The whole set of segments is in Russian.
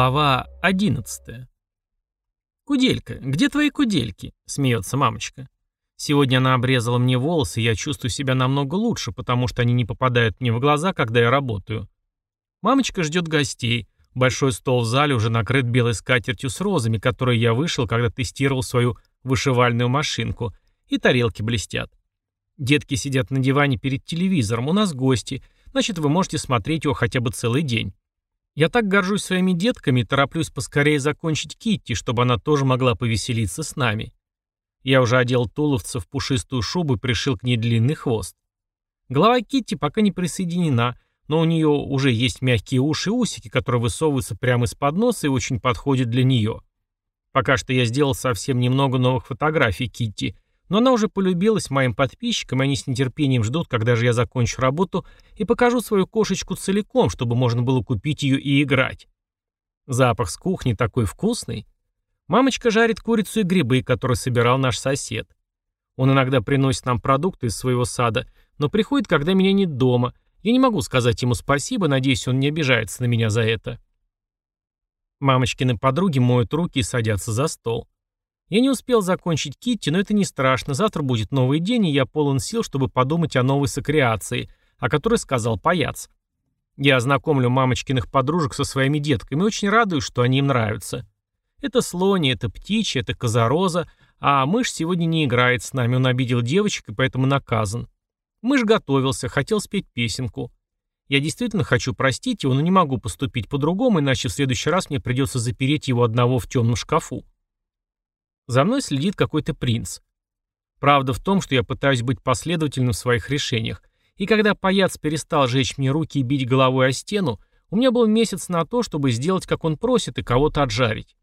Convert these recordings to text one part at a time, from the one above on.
Глава 11. «Куделька, где твои кудельки?» – смеется мамочка. Сегодня она обрезала мне волосы, и я чувствую себя намного лучше, потому что они не попадают мне в глаза, когда я работаю. Мамочка ждет гостей. Большой стол в зале уже накрыт белой скатертью с розами, которые я вышел, когда тестировал свою вышивальную машинку, и тарелки блестят. Детки сидят на диване перед телевизором, у нас гости, значит, вы можете смотреть его хотя бы целый день. Я так горжусь своими детками тороплюсь поскорее закончить Китти, чтобы она тоже могла повеселиться с нами. Я уже одел туловца в пушистую шубу и пришил к ней длинный хвост. Голова Китти пока не присоединена, но у нее уже есть мягкие уши и усики, которые высовываются прямо из-под носа и очень подходят для нее. Пока что я сделал совсем немного новых фотографий Китти, но она уже полюбилась моим подписчикам, и они с нетерпением ждут, когда же я закончу работу и покажу свою кошечку целиком, чтобы можно было купить ее и играть. Запах с кухни такой вкусный. Мамочка жарит курицу и грибы, которые собирал наш сосед. Он иногда приносит нам продукты из своего сада, но приходит, когда меня нет дома. Я не могу сказать ему спасибо, надеюсь, он не обижается на меня за это. Мамочкины подруги моют руки и садятся за стол. Я не успел закончить Китти, но это не страшно. Завтра будет новый день, и я полон сил, чтобы подумать о новой сокреации, о которой сказал паяц. Я ознакомлю мамочкиных подружек со своими детками и очень радуюсь, что они им нравятся. Это слони, это птичья, это козороза, а мышь сегодня не играет с нами, он обидел девочек и поэтому наказан. Мышь готовился, хотел спеть песенку. Я действительно хочу простить его, но не могу поступить по-другому, иначе в следующий раз мне придется запереть его одного в темном шкафу. За мной следит какой-то принц. Правда в том, что я пытаюсь быть последовательным в своих решениях, и когда паяц перестал жечь мне руки и бить головой о стену, у меня был месяц на то, чтобы сделать, как он просит, и кого-то отжарить.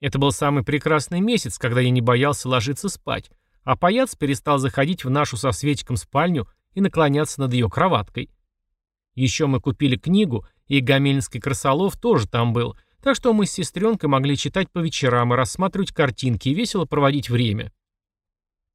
Это был самый прекрасный месяц, когда я не боялся ложиться спать, а паяц перестал заходить в нашу со Светиком спальню и наклоняться над ее кроваткой. Еще мы купили книгу, и Гамельнский крысолов тоже там был — так что мы с сестренкой могли читать по вечерам и рассматривать картинки и весело проводить время.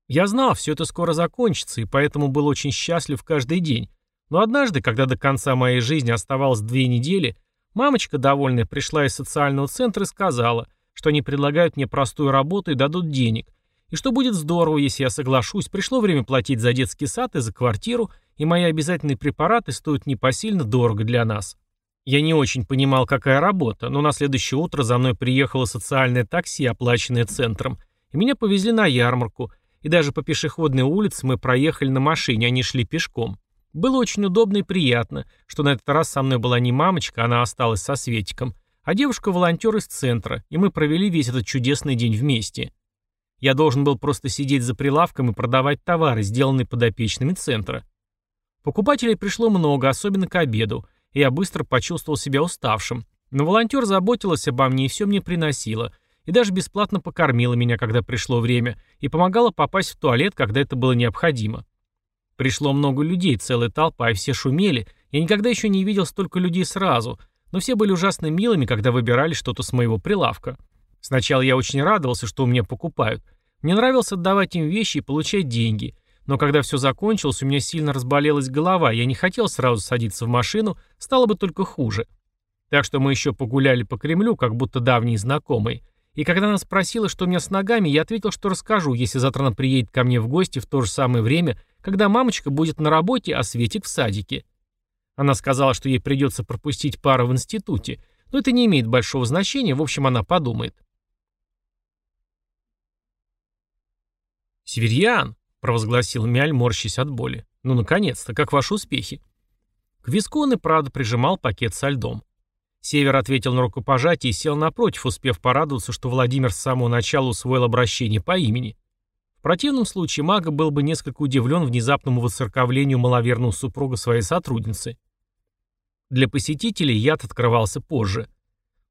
Я знал, все это скоро закончится, и поэтому был очень счастлив каждый день. Но однажды, когда до конца моей жизни оставалось две недели, мамочка, довольная, пришла из социального центра и сказала, что они предлагают мне простую работу и дадут денег, и что будет здорово, если я соглашусь, пришло время платить за детский сад и за квартиру, и мои обязательные препараты стоят непосильно дорого для нас. Я не очень понимал, какая работа, но на следующее утро за мной приехало социальное такси, оплаченное центром, и меня повезли на ярмарку, и даже по пешеходной улице мы проехали на машине, а не шли пешком. Было очень удобно и приятно, что на этот раз со мной была не мамочка, она осталась со Светиком, а девушка-волонтер из центра, и мы провели весь этот чудесный день вместе. Я должен был просто сидеть за прилавком и продавать товары, сделанные подопечными центра. Покупателей пришло много, особенно к обеду, я быстро почувствовал себя уставшим. Но волонтер заботилась обо мне и все мне приносила, и даже бесплатно покормила меня, когда пришло время, и помогала попасть в туалет, когда это было необходимо. Пришло много людей, целая толпа, и все шумели. Я никогда еще не видел столько людей сразу, но все были ужасно милыми, когда выбирали что-то с моего прилавка. Сначала я очень радовался, что у меня покупают. Мне нравилось отдавать им вещи и получать деньги. Но когда все закончилось, у меня сильно разболелась голова, я не хотел сразу садиться в машину, стало бы только хуже. Так что мы еще погуляли по Кремлю, как будто давние знакомые. И когда она спросила, что у меня с ногами, я ответил, что расскажу, если завтра она приедет ко мне в гости в то же самое время, когда мамочка будет на работе, а Светик в садике. Она сказала, что ей придется пропустить пару в институте, но это не имеет большого значения, в общем, она подумает. «Северьян!» Провозгласил Мяль, морщась от боли. «Ну, наконец-то, как ваши успехи?» К виску он и правда прижимал пакет со льдом. Север ответил на рукопожатие и сел напротив, успев порадоваться, что Владимир с самого начала усвоил обращение по имени. В противном случае мага был бы несколько удивлен внезапному воцерковлению маловерного супруга своей сотрудницы. Для посетителей яд открывался позже.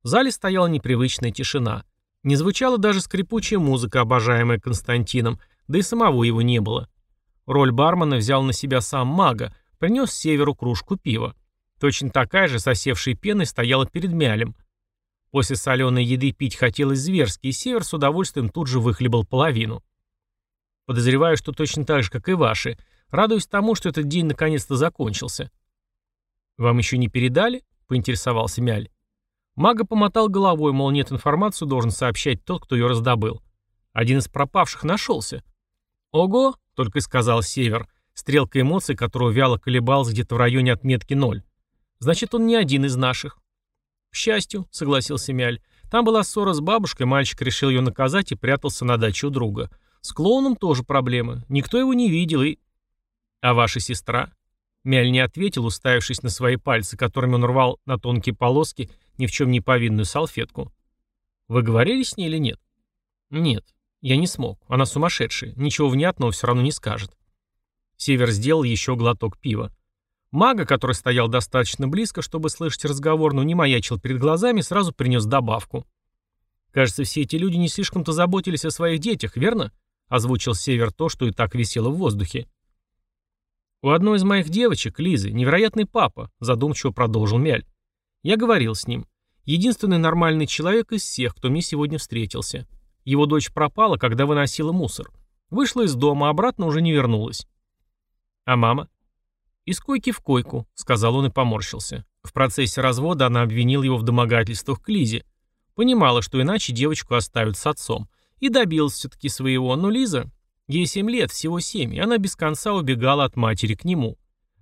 В зале стояла непривычная тишина. Не звучала даже скрипучая музыка, обожаемая Константином – да и самого его не было. Роль бармена взял на себя сам мага, принес северу кружку пива. Точно такая же, сосевшей пеной, стояла перед мялем. После соленой еды пить хотелось зверски, и север с удовольствием тут же выхлебал половину. Подозреваю, что точно так же, как и ваши. Радуюсь тому, что этот день наконец-то закончился. «Вам еще не передали?» — поинтересовался Мяль. Мага помотал головой, мол, нет информацию, должен сообщать тот, кто ее раздобыл. Один из пропавших нашелся. «Ого!» — только и сказал Север, стрелка эмоций, которого вяло колебалась где-то в районе отметки ноль. «Значит, он не один из наших». «К счастью», — согласился Мяль. «Там была ссора с бабушкой, мальчик решил ее наказать и прятался на даче у друга. С клоуном тоже проблемы. Никто его не видел и...» «А ваша сестра?» Мяль не ответил, уставившись на свои пальцы, которыми он рвал на тонкие полоски ни в чем не повинную салфетку. «Вы говорили с ней или нет?» «Нет, я не смог. Она сумасшедшая. Ничего внятного все равно не скажет». Север сделал еще глоток пива. Мага, который стоял достаточно близко, чтобы слышать разговор, но не маячил перед глазами, сразу принес добавку. «Кажется, все эти люди не слишком-то заботились о своих детях, верно?» озвучил Север то, что и так висело в воздухе. «У одной из моих девочек, Лизы, невероятный папа», задумчиво продолжил Мяль. «Я говорил с ним. Единственный нормальный человек из всех, кто мне сегодня встретился. Его дочь пропала, когда выносила мусор. Вышла из дома, обратно уже не вернулась. А мама? Из койки в койку, сказал он и поморщился. В процессе развода она обвинила его в домогательствах к Лизе. Понимала, что иначе девочку оставят с отцом. И добилась все-таки своего, но Лиза... Ей семь лет, всего семь, и она без конца убегала от матери к нему.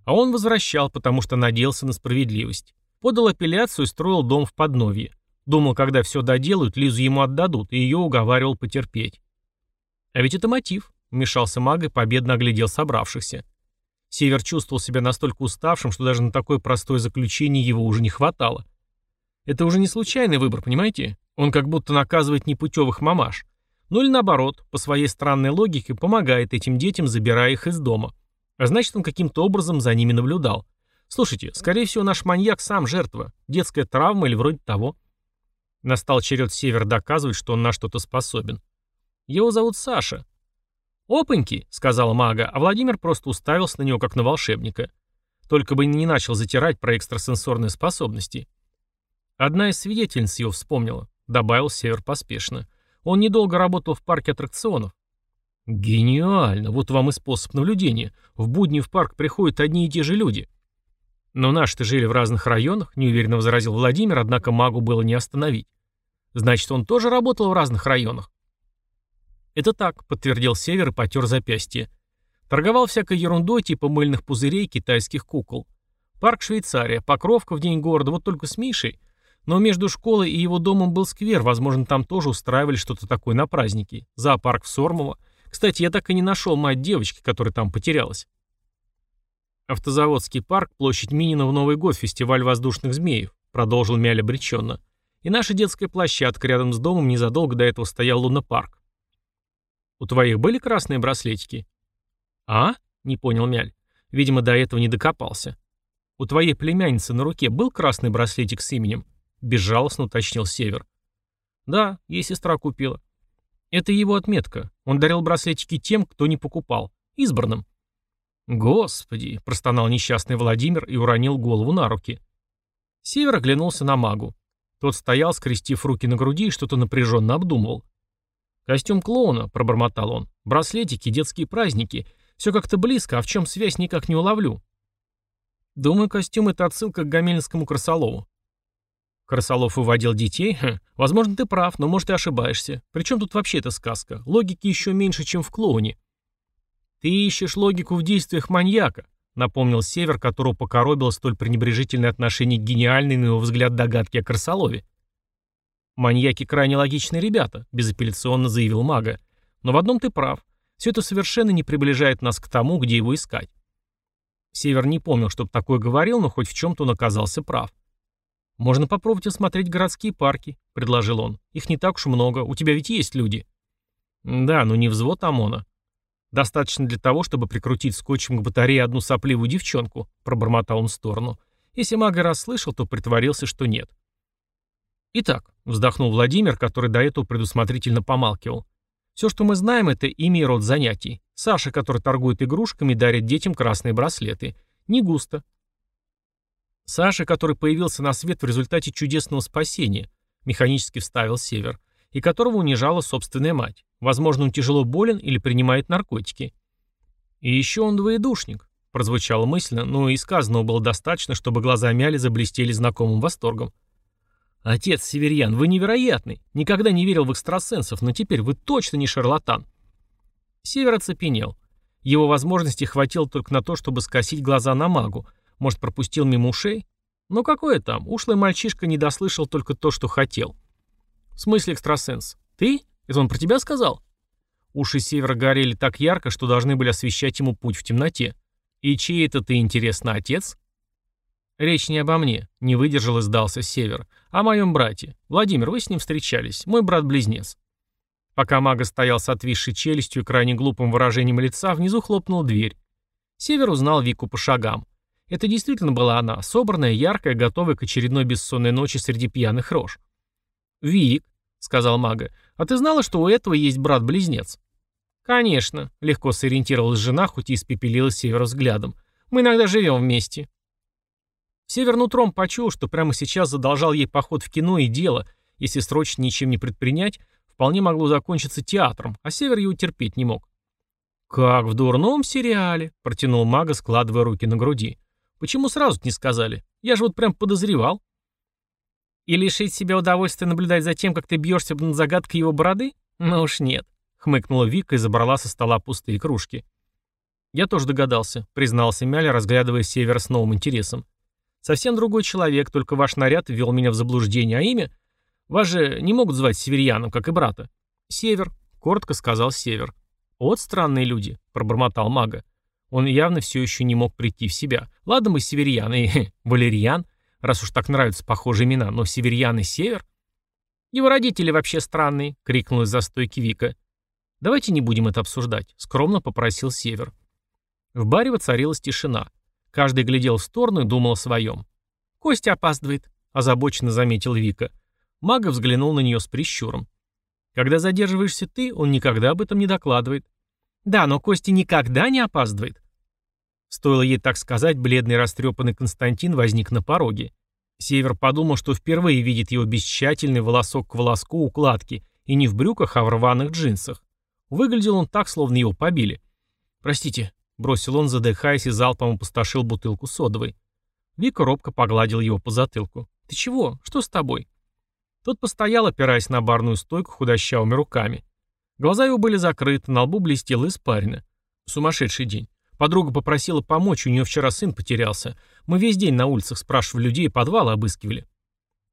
А он возвращал, потому что надеялся на справедливость. Подал апелляцию и строил дом в подновье. Думал, когда все доделают, Лизу ему отдадут, и ее уговаривал потерпеть. А ведь это мотив, вмешался маг и победно оглядел собравшихся. Север чувствовал себя настолько уставшим, что даже на такое простое заключение его уже не хватало. Это уже не случайный выбор, понимаете? Он как будто наказывает непутевых мамаш. Ну или наоборот, по своей странной логике, помогает этим детям, забирая их из дома. А значит, он каким-то образом за ними наблюдал. Слушайте, скорее всего, наш маньяк сам жертва. Детская травма или вроде того. Настал черед Север доказывать, что он на что-то способен. Его зовут Саша. «Опаньки», — сказала мага, а Владимир просто уставился на него, как на волшебника. Только бы не начал затирать про экстрасенсорные способности. Одна из свидетельниц его вспомнила, добавил Север поспешно. Он недолго работал в парке аттракционов. Гениально, вот вам и способ наблюдения. В будни в парк приходят одни и те же люди. Но наши-то жили в разных районах, неуверенно возразил Владимир, однако магу было не остановить. Значит, он тоже работал в разных районах. Это так, подтвердил Север и потер запястье. Торговал всякой ерундой типа мыльных пузырей китайских кукол. Парк Швейцария, Покровка в день города, вот только с Мишей. Но между школой и его домом был сквер, возможно, там тоже устраивали что-то такое на праздники. Зоопарк в Сормово. Кстати, я так и не нашел мать девочки, которая там потерялась. «Автозаводский парк, площадь Минина в Новый год, фестиваль воздушных змеев», продолжил Мяль обреченно. «И наша детская площадка рядом с домом незадолго до этого стоял лунопарк». «У твоих были красные браслетики?» «А?» — не понял Мяль. Видимо, до этого не докопался. «У твоей племянницы на руке был красный браслетик с именем?» Безжалостно уточнил Север. «Да, ей сестра купила». «Это его отметка. Он дарил браслетики тем, кто не покупал. Избранным». «Господи!» – простонал несчастный Владимир и уронил голову на руки. Север оглянулся на магу. Тот стоял, скрестив руки на груди и что-то напряженно обдумывал. «Костюм клоуна», — пробормотал он. «Браслетики, детские праздники. Все как-то близко, а в чем связь никак не уловлю». «Думаю, костюм — это отсылка к Гамельнскому Красолову». Красолов выводил детей? Хм, возможно, ты прав, но может и ошибаешься. Причем тут вообще эта сказка? Логики еще меньше, чем в клоуне. «Ты ищешь логику в действиях маньяка», — напомнил Север, которого покоробило столь пренебрежительное отношение к гениальной, на его взгляд, догадке о Красолове. «Маньяки крайне логичные ребята», — безапелляционно заявил мага. «Но в одном ты прав. Все это совершенно не приближает нас к тому, где его искать». Север не помнил, чтобы такое говорил, но хоть в чем-то он оказался прав. «Можно попробовать осмотреть городские парки», — предложил он. «Их не так уж много. У тебя ведь есть люди». «Да, но не взвод ОМОНа. Достаточно для того, чтобы прикрутить скотчем к батарее одну сопливую девчонку, пробормотал он в сторону. Если мага расслышал, то притворился, что нет. Итак, вздохнул Владимир, который до этого предусмотрительно помалкивал. Все, что мы знаем, это имя и род занятий. Саша, который торгует игрушками, дарит детям красные браслеты. Не густо. Саша, который появился на свет в результате чудесного спасения, механически вставил Север и которого унижала собственная мать. Возможно, он тяжело болен или принимает наркотики. И еще он двоедушник, прозвучало мысленно, но и сказанного было достаточно, чтобы глаза Мяли заблестели знакомым восторгом. «Отец Северьян, вы невероятный. Никогда не верил в экстрасенсов, но теперь вы точно не шарлатан». Север оцепенел. Его возможностей хватило только на то, чтобы скосить глаза на магу. Может, пропустил мимо ушей? Но какое там, ушлый мальчишка не дослышал только то, что хотел. «В смысле экстрасенс? Ты? Это он про тебя сказал?» Уши Севера горели так ярко, что должны были освещать ему путь в темноте. «И чей это ты, интересно, отец?» «Речь не обо мне», — не выдержал и сдался Север. «А «О моем брате. Владимир, вы с ним встречались. Мой брат-близнец». Пока мага стоял с отвисшей челюстью и крайне глупым выражением лица, внизу хлопнула дверь. Север узнал Вику по шагам. Это действительно была она, собранная, яркая, готовая к очередной бессонной ночи среди пьяных рож. «Вик», — сказал мага, — «а ты знала, что у этого есть брат-близнец?» «Конечно», — легко сориентировалась жена, хоть и испепелила Север взглядом. «Мы иногда живем вместе». Север нутром почуял, что прямо сейчас задолжал ей поход в кино и дело, если срочно ничем не предпринять, вполне могло закончиться театром, а Север его терпеть не мог. «Как в дурном сериале», — протянул мага, складывая руки на груди. «Почему сразу не сказали? Я же вот прям подозревал». «И лишить себя удовольствия наблюдать за тем, как ты бьешься над загадкой его бороды? Ну уж нет», — хмыкнула Вика и забрала со стола пустые кружки. «Я тоже догадался», — признался Мяля, разглядывая Севера с новым интересом. «Совсем другой человек, только ваш наряд ввел меня в заблуждение, а имя? Вас же не могут звать Северьяном, как и брата. Север, коротко сказал Север. Вот странные люди, пробормотал мага. Он явно все еще не мог прийти в себя. Ладно мы Северьян и Валерьян, раз уж так нравятся похожие имена, но Северьян и Север? Его родители вообще странные, крикнула из-за стойки Вика. Давайте не будем это обсуждать, скромно попросил Север. В баре воцарилась тишина. Каждый глядел в сторону и думал о своем. «Костя опаздывает», — озабоченно заметил Вика. Мага взглянул на нее с прищуром. Когда задерживаешься ты, он никогда об этом не докладывает. Да, но Костя никогда не опаздывает. Стоило ей так сказать, бледный растрепанный Константин возник на пороге. Север подумал, что впервые видит его бесчательный волосок к волоску укладки, и не в брюках, а в рваных джинсах. Выглядел он так, словно его побили. «Простите», — бросил он, задыхаясь, и залпом опустошил бутылку содовой. Вика робко погладил его по затылку. «Ты чего? Что с тобой?» Тот постоял, опираясь на барную стойку худощавыми руками. Глаза его были закрыты, на лбу блестел испарина. Сумасшедший день. Подруга попросила помочь, у нее вчера сын потерялся. Мы весь день на улицах спрашивали людей, подвалы обыскивали.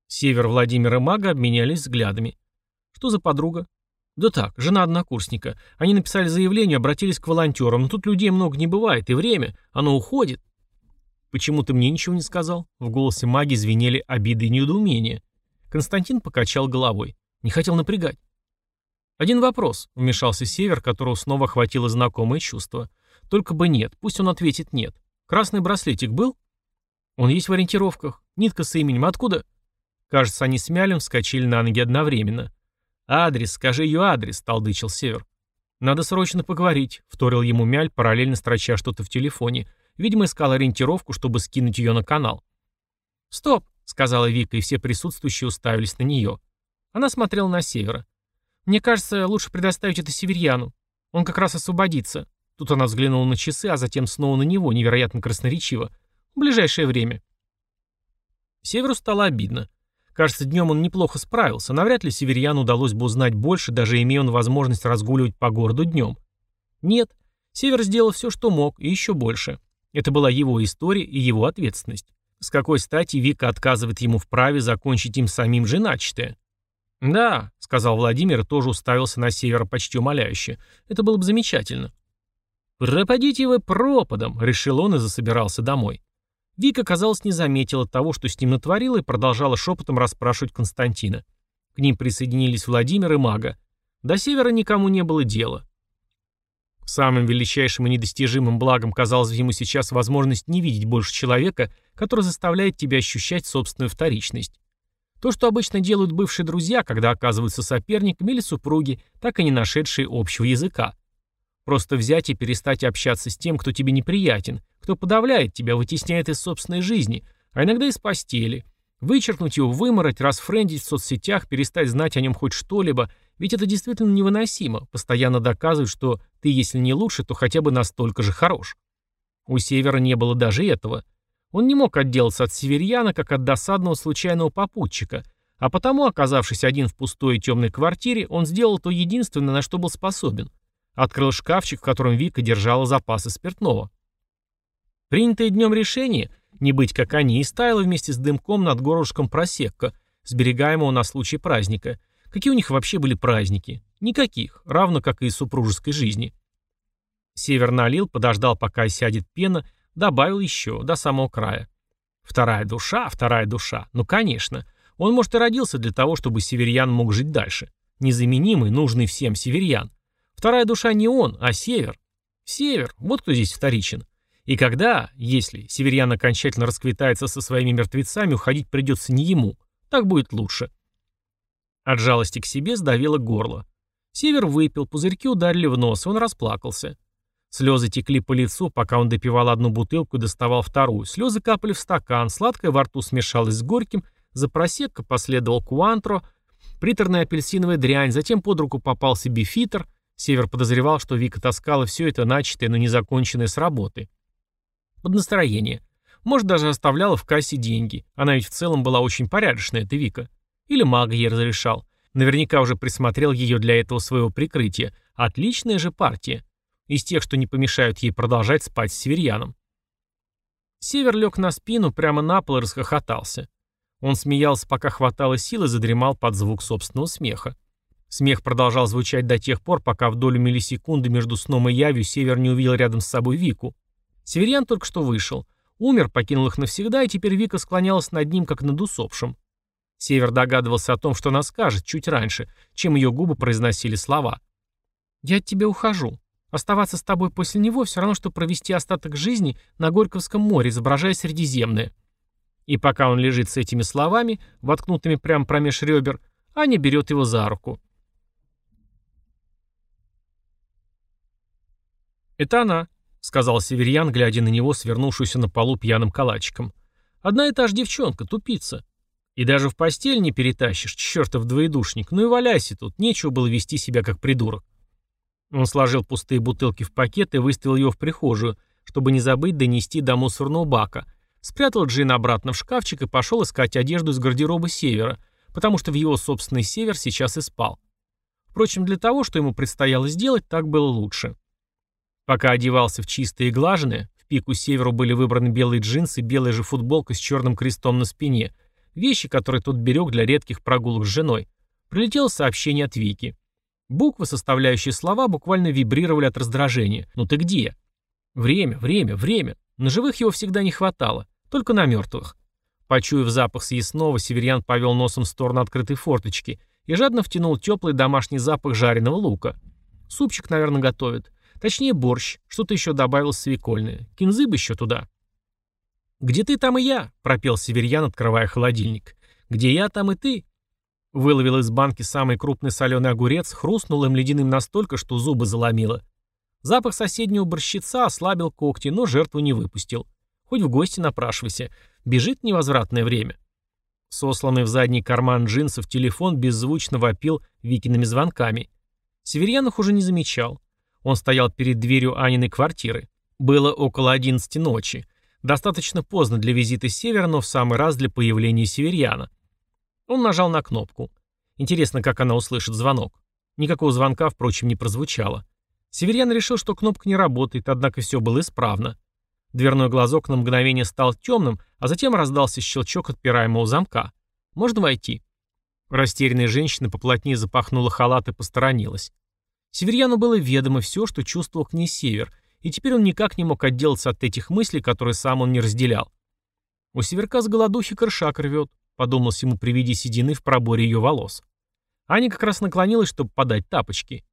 Север, Владимир и Мага обменялись взглядами. Что за подруга? Да так, жена однокурсника. Они написали заявление, обратились к волонтерам, но тут людей много не бывает, и время, оно уходит. Почему ты мне ничего не сказал? В голосе маги звенели обиды и недоумения. Константин покачал головой. Не хотел напрягать. «Один вопрос», — вмешался Север, которого снова охватило знакомое чувство. «Только бы нет, пусть он ответит нет. Красный браслетик был?» «Он есть в ориентировках. Нитка с именем. Откуда?» Кажется, они с Мялем вскочили на ноги одновременно. «Адрес, скажи ее адрес», — толдычил Север. «Надо срочно поговорить», — вторил ему Мяль, параллельно строча что-то в телефоне. Видимо, искал ориентировку, чтобы скинуть ее на канал. «Стоп!» сказала Вика, и все присутствующие уставились на нее. Она смотрела на севера. «Мне кажется, лучше предоставить это Северьяну. Он как раз освободится». Тут она взглянула на часы, а затем снова на него, невероятно красноречиво. «В ближайшее время». Северу стало обидно. Кажется, днем он неплохо справился. Навряд ли Северьяну удалось бы узнать больше, даже имея он возможность разгуливать по городу днем. Нет, Север сделал все, что мог, и еще больше. Это была его история и его ответственность. С какой стати Вика отказывает ему в праве закончить им самим же начатое? «Да», — сказал Владимир тоже уставился на север почти умоляюще. «Это было бы замечательно». «Пропадите вы пропадом», — решил он и засобирался домой. Вика, казалось, не заметила того, что с ним натворила, и продолжала шепотом расспрашивать Константина. К ним присоединились Владимир и Мага. До севера никому не было дела. Самым величайшим и недостижимым благом казалось ему сейчас возможность не видеть больше человека, который заставляет тебя ощущать собственную вторичность. То, что обычно делают бывшие друзья, когда оказываются соперниками или супруги, так и не нашедшие общего языка. Просто взять и перестать общаться с тем, кто тебе неприятен, кто подавляет тебя, вытесняет из собственной жизни, а иногда из постели. Вычеркнуть его, вымороть, расфрендить в соцсетях, перестать знать о нем хоть что-либо – ведь это действительно невыносимо, постоянно доказывать, что ты, если не лучше, то хотя бы настолько же хорош. У Севера не было даже этого. Он не мог отделаться от северьяна, как от досадного случайного попутчика, А потому, оказавшись один в пустой и темной квартире, он сделал то единственное, на что был способен. Открыл шкафчик, в котором Вика держала запасы спиртного. Принятое днем решение не быть как они, и стаяло вместе с дымком над горлышком просекка, сберегаемого на случай праздника. Какие у них вообще были праздники? Никаких, равно как и супружеской жизни. Север налил, подождал, пока сядет пена, добавил еще, до самого края. Вторая душа, вторая душа. Ну, конечно. Он, может, и родился для того, чтобы северьян мог жить дальше. Незаменимый, нужный всем северьян. Вторая душа не он, а север. Север, вот кто здесь вторичен. И когда, если Северьян окончательно расквитается со своими мертвецами, уходить придется не ему. Так будет лучше. От жалости к себе сдавило горло. Север выпил, пузырьки ударили в нос, и он расплакался. Слезы текли по лицу, пока он допивал одну бутылку и доставал вторую. Слезы капали в стакан, сладкое во рту смешалось с горьким, за просекко последовал куантро, приторная апельсиновая дрянь, затем под руку попался бифитер. Север подозревал, что Вика таскала все это начатое, но не законченное с работы. Под настроение. Может, даже оставляла в кассе деньги. Она ведь в целом была очень порядочная, эта Вика. Или маг ей разрешал. Наверняка уже присмотрел ее для этого своего прикрытия. Отличная же партия. Из тех, что не помешают ей продолжать спать с северьяном. Север лег на спину, прямо на пол и расхохотался. Он смеялся, пока хватало сил и задремал под звук собственного смеха. Смех продолжал звучать до тех пор, пока в долю миллисекунды между сном и явью Север не увидел рядом с собой Вику. Северян только что вышел. Умер, покинул их навсегда, и теперь Вика склонялась над ним, как над усопшим. Север догадывался о том, что она скажет чуть раньше, чем ее губы произносили слова. «Я от тебя ухожу. Оставаться с тобой после него все равно, что провести остаток жизни на Горьковском море, изображая Средиземное». И пока он лежит с этими словами, воткнутыми прямо промеж ребер, Аня берет его за руку. Это она, — сказал Северьян, глядя на него, свернувшуюся на полу пьяным калачиком. «Одна и та же девчонка, тупица. И даже в постель не перетащишь, чертов двоедушник. Ну и валяйся тут, нечего было вести себя как придурок». Он сложил пустые бутылки в пакет и выставил его в прихожую, чтобы не забыть донести до мусорного бака. Спрятал Джин обратно в шкафчик и пошел искать одежду из гардероба Севера, потому что в его собственный Север сейчас и спал. Впрочем, для того, что ему предстояло сделать, так было лучше. Пока одевался в чистые и в пику северу были выбраны белые джинсы, белая же футболка с черным крестом на спине, вещи, которые тот берег для редких прогулок с женой, прилетело сообщение от Вики. Буквы, составляющие слова, буквально вибрировали от раздражения. «Ну ты где?» Время, время, время. На живых его всегда не хватало, только на мертвых. Почуяв запах съестного, северян повел носом в сторону открытой форточки и жадно втянул теплый домашний запах жареного лука. Супчик, наверное, готовит. Точнее, борщ, что-то еще добавил свекольное. Кинзы бы еще туда. «Где ты, там и я», — пропел Северьян, открывая холодильник. «Где я, там и ты». Выловил из банки самый крупный соленый огурец, хрустнул им ледяным настолько, что зубы заломило. Запах соседнего борщица ослабил когти, но жертву не выпустил. Хоть в гости напрашивайся. Бежит невозвратное время. Сосланный в задний карман джинсов телефон беззвучно вопил Викиными звонками. Северьян их уже не замечал. Он стоял перед дверью Аниной квартиры. Было около 11 ночи. Достаточно поздно для визита Севера, но в самый раз для появления Северьяна. Он нажал на кнопку. Интересно, как она услышит звонок. Никакого звонка, впрочем, не прозвучало. Северьян решил, что кнопка не работает, однако все было исправно. Дверной глазок на мгновение стал темным, а затем раздался щелчок отпираемого замка. «Можно войти?» Растерянная женщина поплотнее запахнула халат и посторонилась. Северьяну было ведомо все, что чувствовал к ней Север, и теперь он никак не мог отделаться от этих мыслей, которые сам он не разделял. «У Северка с голодухи крышак рвет», — подумалось ему при виде седины в проборе ее волос. Аня как раз наклонилась, чтобы подать тапочки.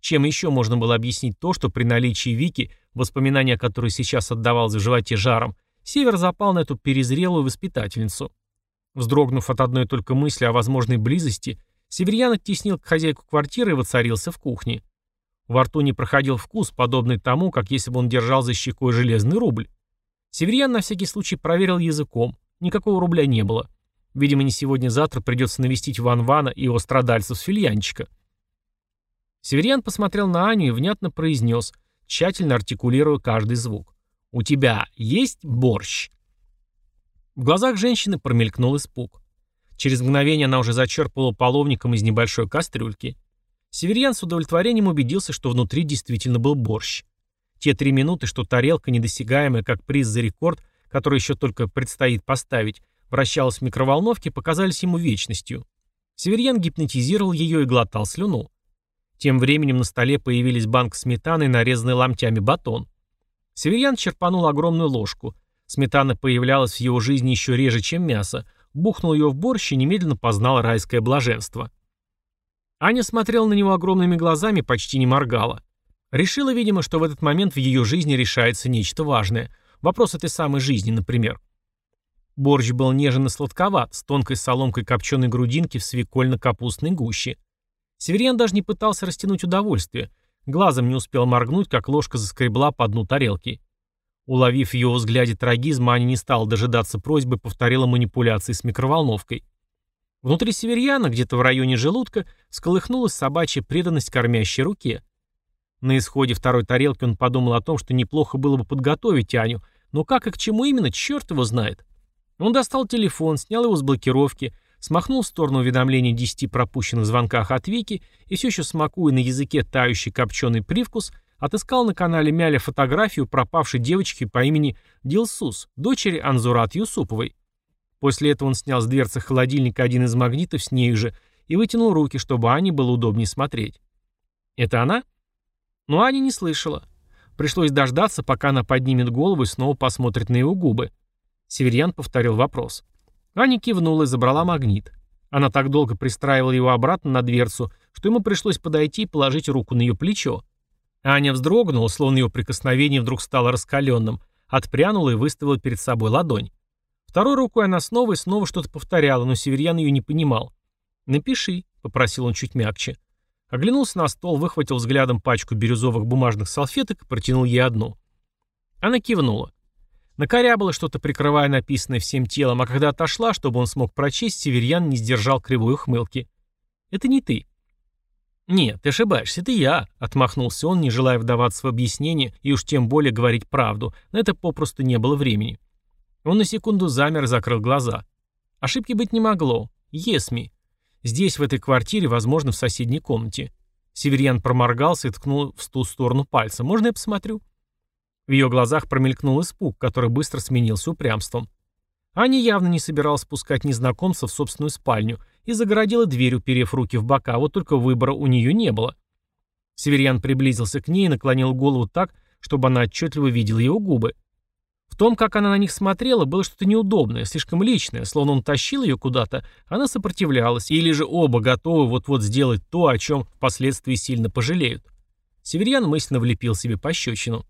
Чем еще можно было объяснить то, что при наличии Вики, воспоминания которой сейчас отдавал за животе жаром, Север запал на эту перезрелую воспитательницу. Вздрогнув от одной только мысли о возможной близости, Северьян оттеснил к хозяйку квартиры и воцарился в кухне. Во рту не проходил вкус, подобный тому, как если бы он держал за щекой железный рубль. Северьян на всякий случай проверил языком. Никакого рубля не было. Видимо, не сегодня-завтра придется навестить Ван Вана и его страдальцев с фильянчика. Северьян посмотрел на Аню и внятно произнес, тщательно артикулируя каждый звук. «У тебя есть борщ?» В глазах женщины промелькнул испуг. Через мгновение она уже зачерпывала половником из небольшой кастрюльки. Северьян с удовлетворением убедился, что внутри действительно был борщ. Те три минуты, что тарелка, недосягаемая как приз за рекорд, который еще только предстоит поставить, вращалась в микроволновке, показались ему вечностью. Северьян гипнотизировал ее и глотал слюну. Тем временем на столе появились банк сметаны и нарезанный ломтями батон. Северьян черпанул огромную ложку. Сметана появлялась в его жизни еще реже, чем мясо, бухнул ее в борщ и немедленно познал райское блаженство. Аня смотрела на него огромными глазами, почти не моргала. Решила, видимо, что в этот момент в ее жизни решается нечто важное. Вопрос этой самой жизни, например. Борщ был нежен и сладковат, с тонкой соломкой копченой грудинки в свекольно-капустной гуще. Северян даже не пытался растянуть удовольствие. Глазом не успел моргнуть, как ложка заскребла по дну тарелки. Уловив в ее взгляде трагизм, Аня не стала дожидаться просьбы, повторила манипуляции с микроволновкой. Внутри Северьяна, где-то в районе желудка, сколыхнулась собачья преданность кормящей руке. На исходе второй тарелки он подумал о том, что неплохо было бы подготовить Аню, но как и к чему именно, черт его знает. Он достал телефон, снял его с блокировки, смахнул в сторону уведомления десяти пропущенных звонках от Вики и все еще смакуя на языке тающий копченый привкус – Отыскал на канале Мяля фотографию пропавшей девочки по имени Дилсус, дочери Анзурат Юсуповой. После этого он снял с дверцы холодильника один из магнитов с нею же и вытянул руки, чтобы Ане было удобнее смотреть. «Это она?» Но Аня не слышала. Пришлось дождаться, пока она поднимет голову и снова посмотрит на его губы. Северьян повторил вопрос. Аня кивнула и забрала магнит. Она так долго пристраивала его обратно на дверцу, что ему пришлось подойти и положить руку на ее плечо. Аня вздрогнула, словно ее прикосновение вдруг стало раскаленным, отпрянула и выставила перед собой ладонь. Второй рукой она снова и снова что-то повторяла, но Северьян ее не понимал. «Напиши», — попросил он чуть мягче. Оглянулся на стол, выхватил взглядом пачку бирюзовых бумажных салфеток и протянул ей одну. Она кивнула. Накорябала что-то, прикрывая написанное всем телом, а когда отошла, чтобы он смог прочесть, Северьян не сдержал кривой ухмылки. «Это не ты», «Нет, ты ошибаешься, это я», — отмахнулся он, не желая вдаваться в объяснение и уж тем более говорить правду, на это попросту не было времени. Он на секунду замер и закрыл глаза. Ошибки быть не могло. Есми. Здесь, в этой квартире, возможно, в соседней комнате. Северьян проморгался и ткнул в ту сторону пальцем. «Можно я посмотрю?» В ее глазах промелькнул испуг, который быстро сменился упрямством. Аня явно не собиралась спускать незнакомца в собственную спальню и загородила дверь, уперев руки в бока, вот только выбора у нее не было. Северьян приблизился к ней и наклонил голову так, чтобы она отчетливо видела его губы. В том, как она на них смотрела, было что-то неудобное, слишком личное, словно он тащил ее куда-то, она сопротивлялась, или же оба готовы вот-вот сделать то, о чем впоследствии сильно пожалеют. Северьян мысленно влепил себе пощечину.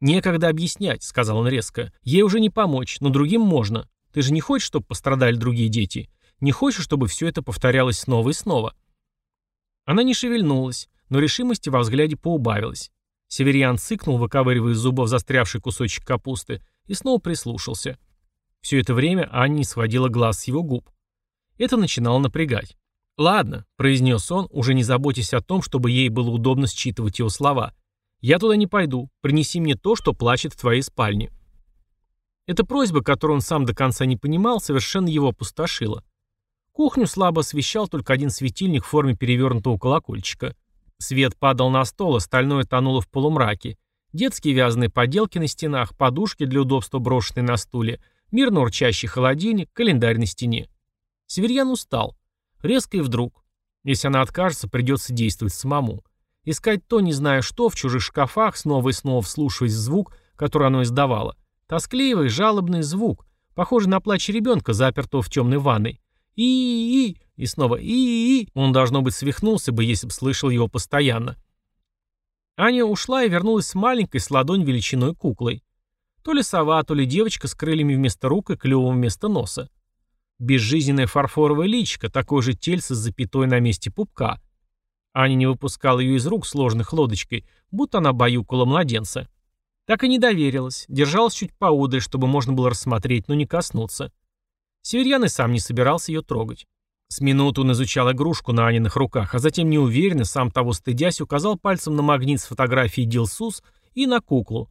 «Некогда объяснять», — сказал он резко. «Ей уже не помочь, но другим можно. Ты же не хочешь, чтобы пострадали другие дети? Не хочешь, чтобы все это повторялось снова и снова?» Она не шевельнулась, но решимости во взгляде поубавилась. Северьян цыкнул, выковыривая из зубов застрявший кусочек капусты, и снова прислушался. Все это время Аня не сводила глаз с его губ. Это начинало напрягать. «Ладно», — произнес он, уже не заботясь о том, чтобы ей было удобно считывать его слова — «Я туда не пойду. Принеси мне то, что плачет в твоей спальне». Эта просьба, которую он сам до конца не понимал, совершенно его опустошила. Кухню слабо освещал только один светильник в форме перевернутого колокольчика. Свет падал на стол, остальное тонуло в полумраке. Детские вязаные поделки на стенах, подушки для удобства брошенные на стуле, мирно урчащий холодильник, календарь на стене. Северьян устал. Резко и вдруг. Если она откажется, придется действовать самому. Искать то, не зная что, в чужих шкафах, снова и снова вслушиваясь в звук, который оно издавало. Тоскливый, жалобный звук, похожий на плач ребенка, запертого в темной ванной. И-и-и, и снова и-и-и. Он, должно быть, свихнулся бы, если бы слышал его постоянно. Аня ушла и вернулась с маленькой, с ладонь величиной куклой. То ли сова, то ли девочка с крыльями вместо рук и клювом вместо носа. Безжизненное фарфоровое личико, такое же тельце с запятой на месте пупка. Аня не выпускала ее из рук сложных лодочкой, будто она баюкала младенца. Так и не доверилась, держалась чуть поудаль, чтобы можно было рассмотреть, но не коснуться. Северьян и сам не собирался ее трогать. С минуту он изучал игрушку на Аниных руках, а затем неуверенно, сам того стыдясь, указал пальцем на магнит с фотографией Дилсус и на куклу.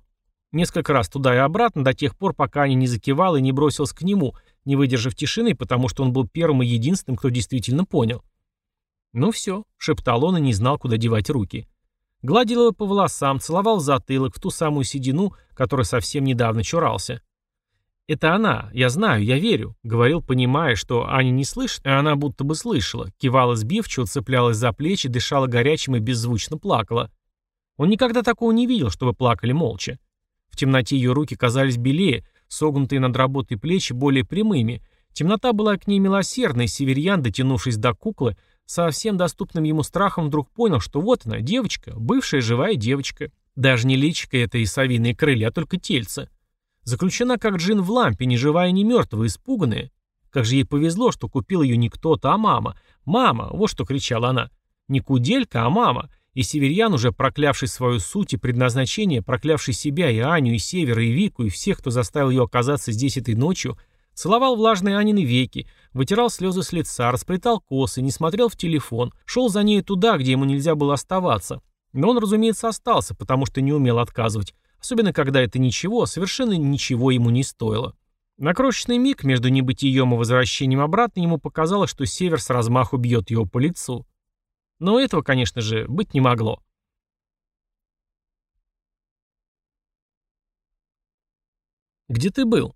Несколько раз туда и обратно, до тех пор, пока Аня не закивала и не бросилась к нему, не выдержав тишины, потому что он был первым и единственным, кто действительно понял. «Ну все», — шептал он и не знал, куда девать руки. Гладил его по волосам, целовал затылок в ту самую седину, которой совсем недавно чурался. «Это она, я знаю, я верю», — говорил, понимая, что Аня не слышит, а она будто бы слышала, кивала сбивчиво, цеплялась за плечи, дышала горячим и беззвучно плакала. Он никогда такого не видел, чтобы плакали молча. В темноте ее руки казались белее, согнутые над работой плечи более прямыми. Темнота была к ней милосердной, северьян, дотянувшись до куклы, со всем доступным ему страхом вдруг понял, что вот она, девочка, бывшая живая девочка. Даже не личико это и совиные крылья, а только тельце. Заключена как джин в лампе, не живая, не мертвая, испуганная. Как же ей повезло, что купил ее не кто-то, а мама. «Мама!» — вот что кричала она. Не куделька, а мама. И северьян, уже проклявший свою суть и предназначение, проклявший себя и Аню, и Севера, и Вику, и всех, кто заставил ее оказаться здесь этой ночью, целовал влажные Анины веки, вытирал слезы с лица, расплетал косы, не смотрел в телефон, шел за ней туда, где ему нельзя было оставаться. Но он, разумеется, остался, потому что не умел отказывать, особенно когда это ничего, совершенно ничего ему не стоило. На крошечный миг между небытием и возвращением обратно ему показалось, что Север с размаху бьет его по лицу. Но этого, конечно же, быть не могло. «Где ты был?»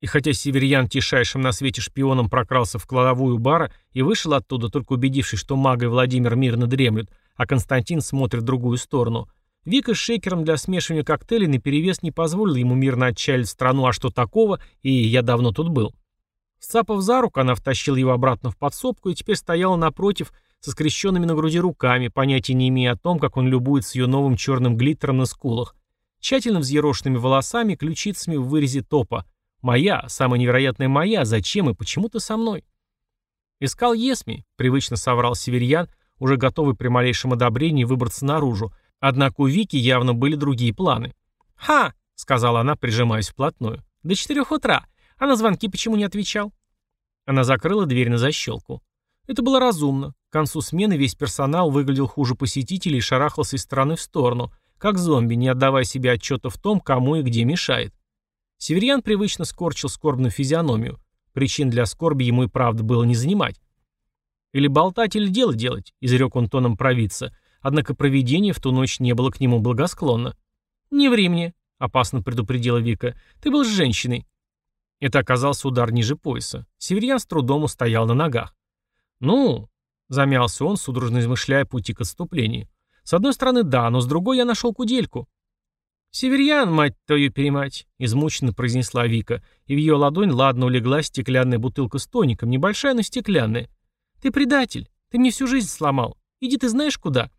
И хотя северьян тишайшим на свете шпионом прокрался в кладовую бара и вышел оттуда, только убедившись, что мага и Владимир мирно дремлют, а Константин смотрит в другую сторону, Вика с шейкером для смешивания коктейлей наперевес не позволил ему мирно отчалить в страну, а что такого, и я давно тут был. Сцапав за руку, она втащила его обратно в подсобку и теперь стояла напротив, со скрещенными на груди руками, понятия не имея о том, как он любуется ее новым черным глиттером на скулах, тщательно взъерошенными волосами, ключицами в вырезе топа. «Моя, самая невероятная моя, зачем и почему ты со мной?» «Искал Есми», — привычно соврал северьян, уже готовый при малейшем одобрении выбраться наружу, однако у Вики явно были другие планы. «Ха!» — сказала она, прижимаясь вплотную. «До четырех утра. А на звонки почему не отвечал?» Она закрыла дверь на защелку. Это было разумно. К концу смены весь персонал выглядел хуже посетителей и шарахался из стороны в сторону, как зомби, не отдавая себе отчета в том, кому и где мешает. Северьян привычно скорчил скорбную физиономию. Причин для скорби ему и правда было не занимать. «Или болтать, или дело делать», — изрек он тоном провидца. Однако провидение в ту ночь не было к нему благосклонно. «Не ври мне», — опасно предупредила Вика. «Ты был с женщиной». Это оказался удар ниже пояса. Северьян с трудом устоял на ногах. «Ну...» — замялся он, судорожно измышляя пути к отступлению. «С одной стороны, да, но с другой я нашел кудельку». «Северьян, мать твою перемать!» — измученно произнесла Вика, и в ее ладонь ладно улегла стеклянная бутылка с тоником, небольшая, но стеклянная. «Ты предатель! Ты мне всю жизнь сломал! Иди ты знаешь куда!»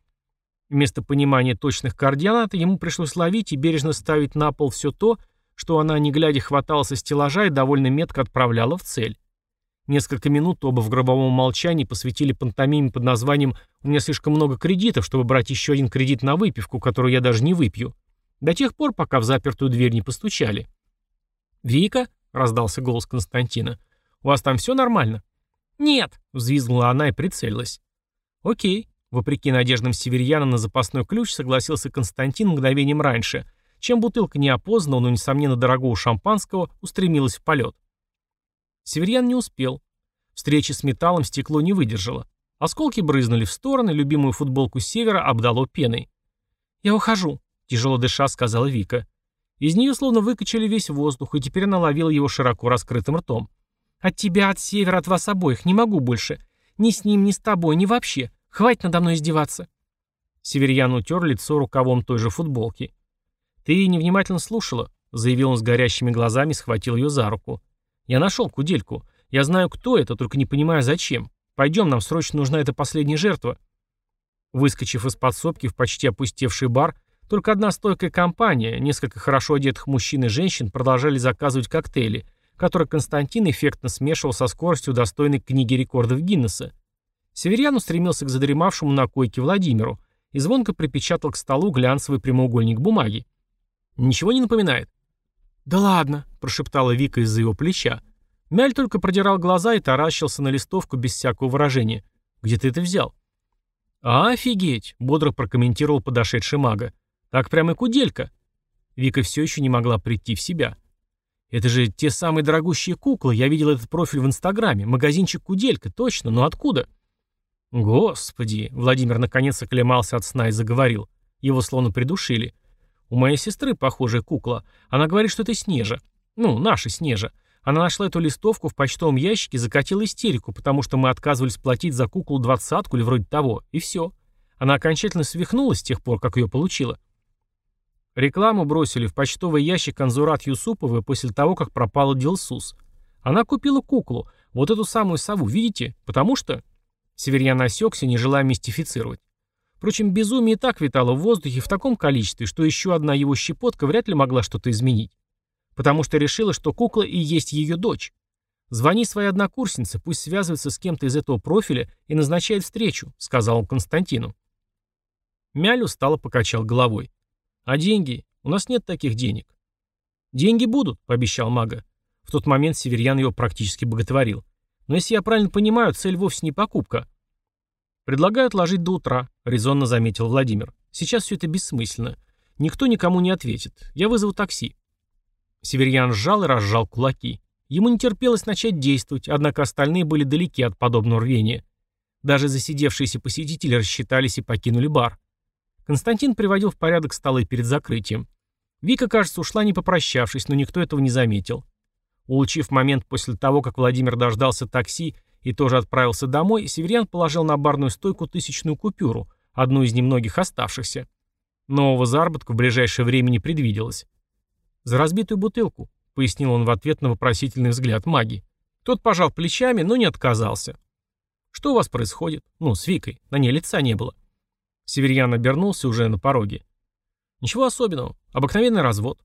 Вместо понимания точных координат ему пришлось ловить и бережно ставить на пол все то, что она, не глядя, хватала со стеллажа и довольно метко отправляла в цель. Несколько минут оба в гробовом молчании посвятили пантомиме под названием «У меня слишком много кредитов, чтобы брать еще один кредит на выпивку, которую я даже не выпью». До тех пор, пока в запертую дверь не постучали. «Вика?» — раздался голос Константина. «У вас там все нормально?» «Нет!» — взвизгнула она и прицелилась. «Окей». Вопреки надеждам северьяна на запасной ключ согласился Константин мгновением раньше, чем бутылка неопознанного, но, несомненно, дорогого шампанского устремилась в полет. Северьян не успел. Встреча с металлом стекло не выдержало. Осколки брызнули в стороны, любимую футболку севера обдало пеной. «Я ухожу», — тяжело дыша сказала Вика. Из нее словно выкачали весь воздух, и теперь она ловила его широко раскрытым ртом. «От тебя, от севера, от вас обоих. Не могу больше. Ни с ним, ни с тобой, ни вообще. Хватит надо мной издеваться». Северьян утер лицо рукавом той же футболки. «Ты невнимательно слушала», — заявил он с горящими глазами, схватил ее за руку. Я нашел кудельку. Я знаю, кто это, только не понимаю, зачем. Пойдем, нам срочно нужна эта последняя жертва. Выскочив из подсобки в почти опустевший бар, только одна стойкая компания, несколько хорошо одетых мужчин и женщин продолжали заказывать коктейли, которые Константин эффектно смешивал со скоростью, достойной книги рекордов Гиннесса. Северян устремился к задремавшему на койке Владимиру и звонко припечатал к столу глянцевый прямоугольник бумаги. «Ничего не напоминает?» «Да ладно», — прошептала Вика из-за его плеча. Мяль только продирал глаза и таращился на листовку без всякого выражения. «Где ты это взял?» «А, офигеть!» — бодро прокомментировал подошедший мага. «Так прямо и куделька». Вика все еще не могла прийти в себя. Это же те самые дорогущие куклы. Я видел этот профиль в Инстаграме. Магазинчик Куделька, точно. Но откуда? Господи. Владимир наконец оклемался от сна и заговорил. Его словно придушили. У моей сестры похожая кукла. Она говорит, что это Снежа. Ну, наша Снежа. Она нашла эту листовку в почтовом ящике закатила истерику, потому что мы отказывались платить за куклу двадцатку или вроде того. И все. Она окончательно свихнулась с тех пор, как ее получила. Рекламу бросили в почтовый ящик Анзурат Юсуповой после того, как пропала Дилсус. Она купила куклу, вот эту самую сову, видите? Потому что... Северьян осекся, не желая мистифицировать. Впрочем, безумие и так витало в воздухе в таком количестве, что еще одна его щепотка вряд ли могла что-то изменить. Потому что решила, что кукла и есть ее дочь. «Звони своей однокурснице, пусть связывается с кем-то из этого профиля и назначает встречу», — сказал он Константину. Мяль устало покачал головой. «А деньги? У нас нет таких денег». «Деньги будут», — пообещал мага. В тот момент Северьян его практически боготворил. «Но если я правильно понимаю, цель вовсе не покупка». «Предлагаю отложить до утра», — резонно заметил Владимир. «Сейчас все это бессмысленно. Никто никому не ответит. Я вызову такси». Северьян сжал и разжал кулаки. Ему не терпелось начать действовать, однако остальные были далеки от подобного рвения. Даже засидевшиеся посетители рассчитались и покинули бар. Константин приводил в порядок столы перед закрытием. Вика, кажется, ушла не попрощавшись, но никто этого не заметил. Улучив момент после того, как Владимир дождался такси и тоже отправился домой, Северян положил на барную стойку тысячную купюру, одну из немногих оставшихся. Нового заработка в ближайшее время не предвиделось. «За разбитую бутылку», — пояснил он в ответ на вопросительный взгляд маги. Тот пожал плечами, но не отказался. «Что у вас происходит? Ну, с Викой. На ней лица не было». Северьян обернулся уже на пороге. «Ничего особенного. Обыкновенный развод».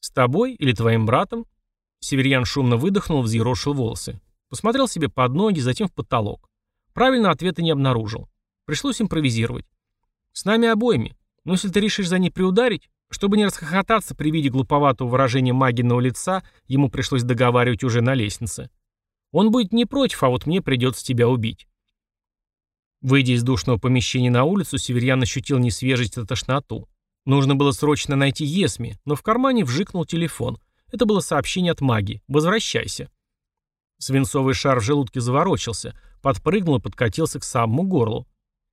«С тобой или твоим братом?» Северьян шумно выдохнул, взъерошил волосы. Посмотрел себе под ноги, затем в потолок. Правильно ответа не обнаружил. Пришлось импровизировать. «С нами обоими. Но если ты решишь за ней приударить...» Чтобы не расхохотаться при виде глуповатого выражения магиного лица, ему пришлось договаривать уже на лестнице. Он будет не против, а вот мне придется тебя убить. Выйдя из душного помещения на улицу, Северьян ощутил несвежесть и тошноту. Нужно было срочно найти Есми, но в кармане вжикнул телефон. Это было сообщение от маги. «Возвращайся». Свинцовый шар в желудке заворочился, подпрыгнул и подкатился к самому горлу.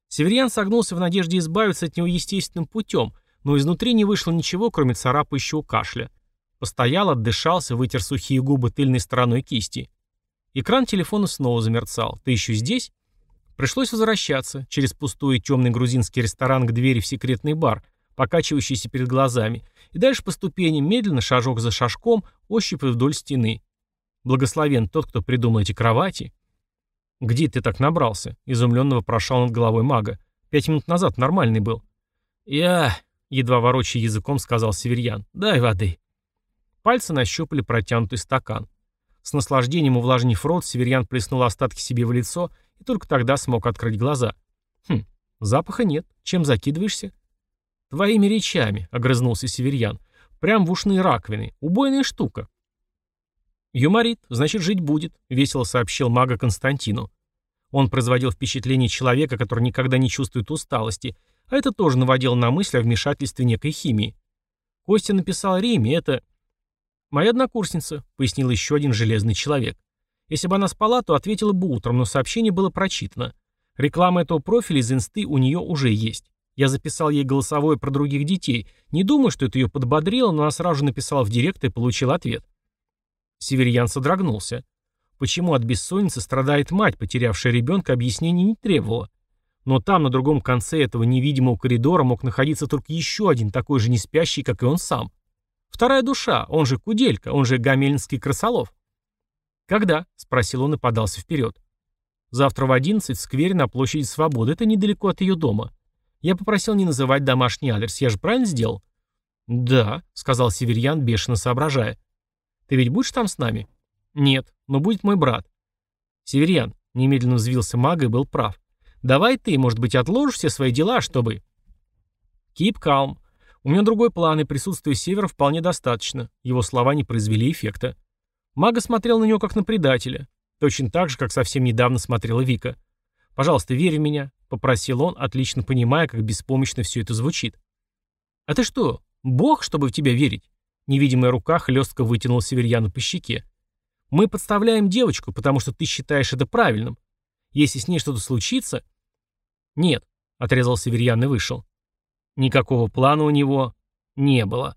Северьян согнулся в надежде избавиться от него естественным путем, но изнутри не вышло ничего, кроме царапающего кашля. Постоял, отдышался, вытер сухие губы тыльной стороной кисти. Экран телефона снова замерцал. «Ты еще здесь?» Пришлось возвращаться через пустой и темный грузинский ресторан к двери в секретный бар, покачивающийся перед глазами, и дальше по ступеням, медленно, шажок за шажком, ощупью вдоль стены. Благословен тот, кто придумал эти кровати. «Где ты так набрался?» — изумленно вопрошал над головой мага. «Пять минут назад нормальный был». «Я...» — едва ворочая языком сказал Северьян. «Дай воды». Пальцы нащупали протянутый стакан. С наслаждением увлажнив рот, Северьян плеснул остатки себе в лицо и только тогда смог открыть глаза. «Хм, запаха нет. Чем закидываешься?» «Твоими речами», — огрызнулся Северьян. «Прям в ушные раковины. Убойная штука». «Юморит, значит, жить будет», — весело сообщил мага Константину. Он производил впечатление человека, который никогда не чувствует усталости, а это тоже наводило на мысль о вмешательстве некой химии. Костя написал Риме, это... «Моя однокурсница», — пояснил еще один железный человек. Если бы она спала, то ответила бы утром, но сообщение было прочитано. Реклама этого профиля из инсты у нее уже есть. Я записал ей голосовое про других детей. Не думаю, что это ее подбодрило, но она сразу же написала в директ и получил ответ. Северьян содрогнулся. Почему от бессонницы страдает мать, потерявшая ребенка, объяснений не требовала. Но там, на другом конце этого невидимого коридора, мог находиться только еще один, такой же неспящий, как и он сам. Вторая душа, он же Куделька, он же Гамельнский крысолов. «Когда?» — спросил он и подался вперед. «Завтра в одиннадцать в сквере на площади Свободы. Это недалеко от ее дома. Я попросил не называть домашний адрес. Я же правильно сделал?» «Да», — сказал Северьян, бешено соображая. «Ты ведь будешь там с нами?» «Нет, но будет мой брат». «Северьян», — немедленно взвился маг и был прав. «Давай ты, может быть, отложишь все свои дела, чтобы...» «Keep calm. У меня другой план, и присутствия Севера вполне достаточно». Его слова не произвели эффекта. Мага смотрел на него как на предателя. Точно так же, как совсем недавно смотрела Вика. «Пожалуйста, верь в меня», — попросил он, отлично понимая, как беспомощно все это звучит. «А ты что, бог, чтобы в тебя верить?» Невидимая рука хлестко вытянула Северьяна по щеке. «Мы подставляем девочку, потому что ты считаешь это правильным. Если с ней что-то случится...» «Нет», — отрезал Северьян и вышел. Никакого плана у него не было.